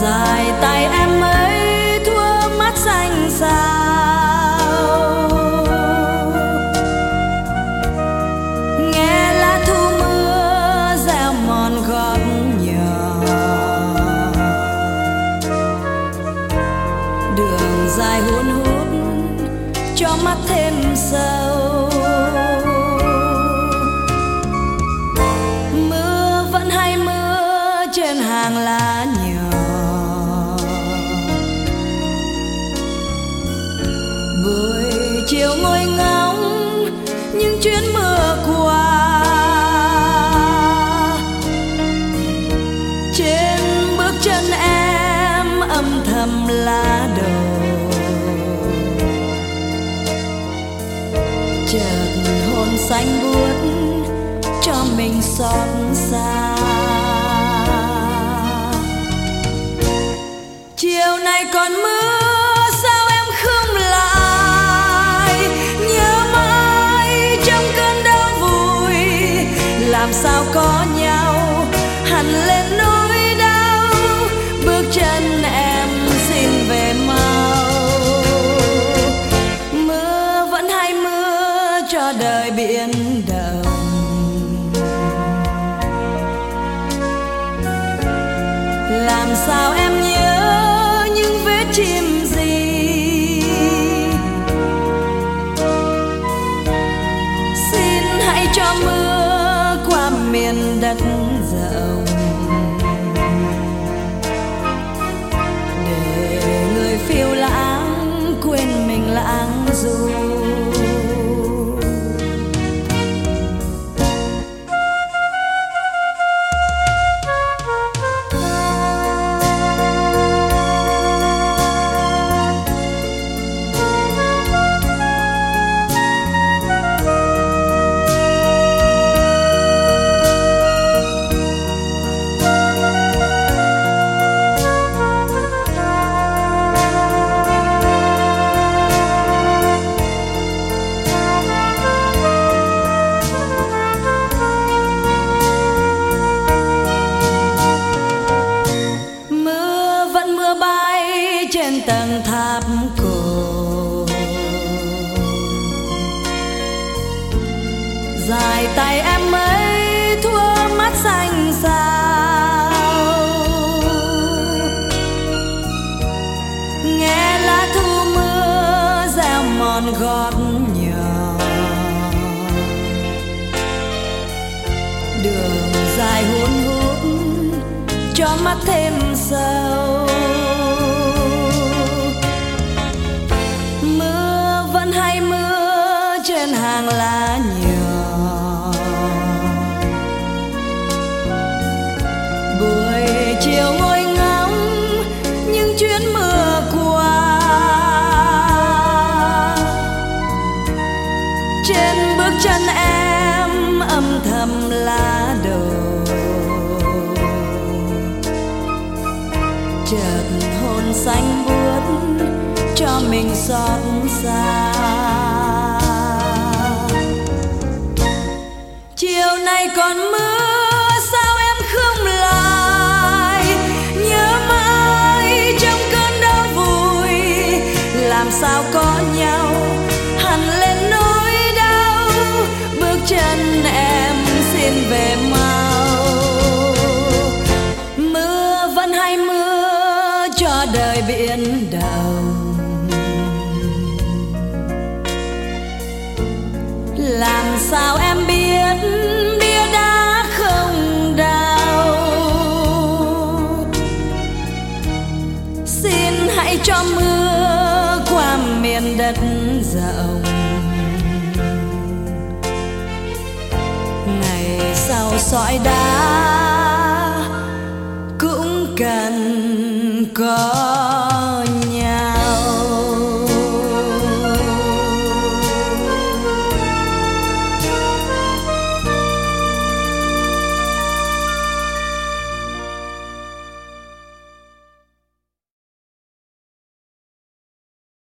dài tay em ấy thua mắt xanh xao nghe lá thu mưa reo mòn gót nhỏ đường dài hun hút cho mắt thêm sâu. Chợt hồn xanh buốt cho mình xót xa. Chiều nay còn mưa, sao em không lại? Nhớ trong cơn đau vui, làm sao có nhau hẳn lên nỗi đời biển động làm sao em nhớ những vết chim gì? Xin hãy cho mưa qua miền đất em ấy thua mắt xanh sao? Nghe lá thu mưa reo mòn gót nhỏ đường dài hôn hút cho mắt thêm sâu trên bước chân em âm thầm lá đầu chợt hồn xanh buốt cho mình xót xa. Chiều nay còn mưa, sao em không em xin về mau. Mưa vẫn hay mưa cho đời biển động làm sao em biết bia đá không đau xin hãy cho mưa qua miền đất rộng. Sao sỏi đá cũng cần có.